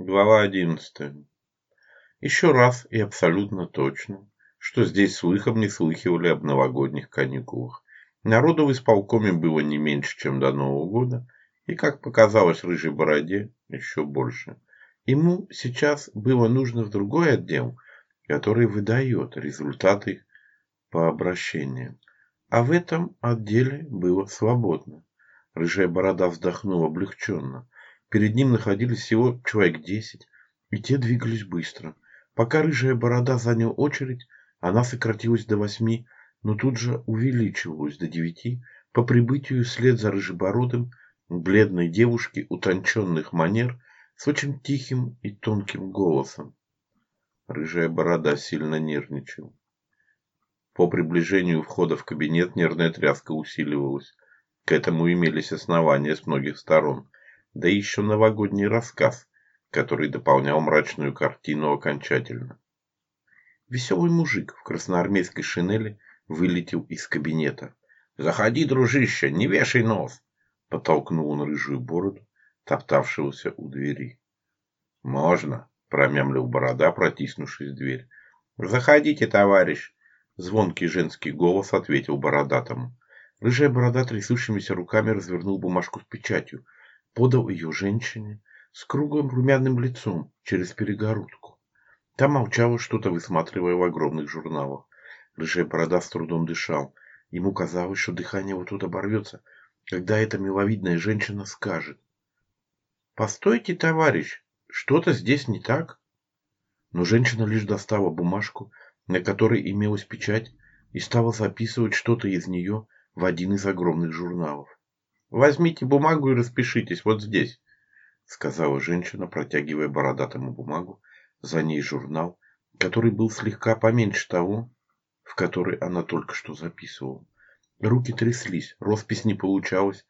Глава 11. Еще раз и абсолютно точно, что здесь слыхом не слыхивали об новогодних каникулах. Народу в исполкоме было не меньше, чем до Нового года, и, как показалось Рыжей Бороде, еще больше. Ему сейчас было нужно в другой отдел, который выдает результаты по обращениям. А в этом отделе было свободно. Рыжая Борода вздохнула облегченно – Перед ним находились всего человек десять, и те двигались быстро. Пока рыжая борода занял очередь, она сократилась до восьми, но тут же увеличивалась до девяти по прибытию вслед за рыжебородым бледной девушки утонченных манер с очень тихим и тонким голосом. Рыжая борода сильно нервничала. По приближению входа в кабинет нервная тряска усиливалась. К этому имелись основания с многих сторон да еще новогодний рассказ, который дополнял мрачную картину окончательно. Веселый мужик в красноармейской шинели вылетел из кабинета. «Заходи, дружище, не вешай нос!» — потолкнул он рыжую бороду, топтавшегося у двери. «Можно!» — промямлил борода, протиснувшись в дверь. «Заходите, товарищ!» — звонкий женский голос ответил бородатому. Рыжая борода трясущимися руками развернул бумажку с печатью — подал ее женщине с круглым румяным лицом через перегородку. Та молчала, что-то высматривая в огромных журналах. Рыжая борода с трудом дышал. Ему казалось, что дыхание вот тут оборвется, когда эта миловидная женщина скажет. «Постойте, товарищ, что-то здесь не так». Но женщина лишь достала бумажку, на которой имелась печать, и стала записывать что-то из нее в один из огромных журналов. Возьмите бумагу и распишитесь вот здесь, сказала женщина, протягивая бородатому бумагу, за ней журнал, который был слегка поменьше того, в который она только что записывала. Руки тряслись, роспись не получалась.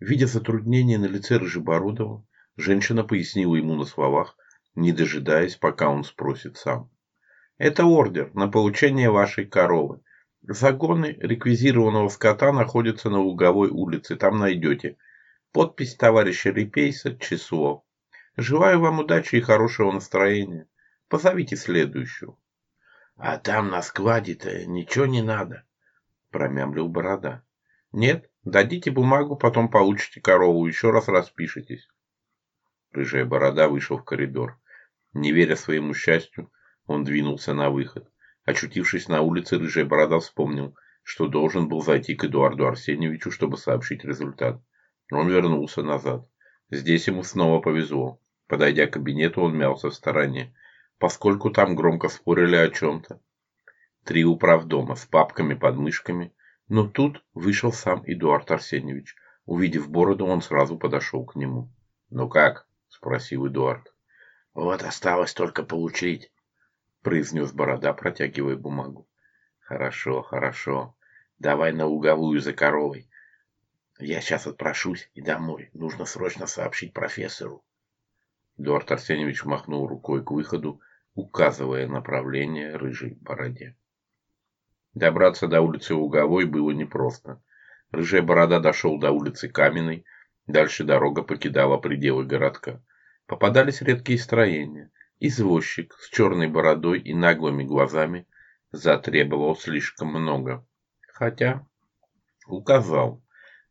Видя затруднение на лице Рыжебородова, женщина пояснила ему на словах, не дожидаясь, пока он спросит сам. «Это ордер на получение вашей коровы. Загоны реквизированного скота находятся на Луговой улице. Там найдете. Подпись товарища Репейса, число. Желаю вам удачи и хорошего настроения. Позовите следующую. — А там на складе-то ничего не надо, — промямлил Борода. — Нет, дадите бумагу, потом получите корову, еще раз распишитесь. Рыжая Борода вышел в коридор. Не веря своему счастью, он двинулся на выход. Очутившись на улице, Рыжая Борода вспомнил, что должен был зайти к Эдуарду Арсеньевичу, чтобы сообщить результат. но Он вернулся назад. Здесь ему снова повезло. Подойдя к кабинету, он мялся в стороне, поскольку там громко спорили о чем-то. Три управ дома с папками под мышками. Но тут вышел сам Эдуард Арсеньевич. Увидев бороду, он сразу подошел к нему. «Ну как?» – спросил Эдуард. «Вот осталось только получить — произнес Борода, протягивая бумагу. «Хорошо, хорошо. Давай на луговую за коровой. Я сейчас отпрошусь и домой. Нужно срочно сообщить профессору». Эдуард Арсеньевич махнул рукой к выходу, указывая направление рыжей бороде. Добраться до улицы Луговой было непросто. Рыжая борода дошел до улицы Каменной, дальше дорога покидала пределы городка. Попадались редкие строения – Извозчик с черной бородой и наглыми глазами затребовал слишком много, хотя указал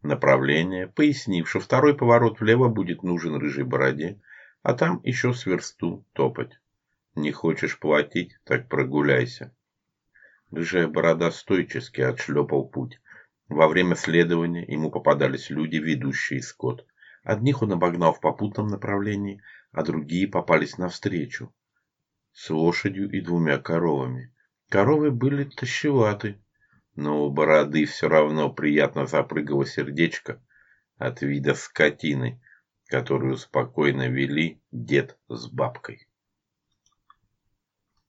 направление, пояснив, что второй поворот влево будет нужен рыжей бороде, а там еще сверсту топать. Не хочешь платить, так прогуляйся. Рыжая борода стойчески отшлепал путь. Во время следования ему попадались люди, ведущие скот. Одних он обогнал в попутном направлении, а другие попались навстречу, с лошадью и двумя коровами. Коровы были тощеваты, но у бороды все равно приятно запрыгало сердечко от вида скотины, которую спокойно вели дед с бабкой.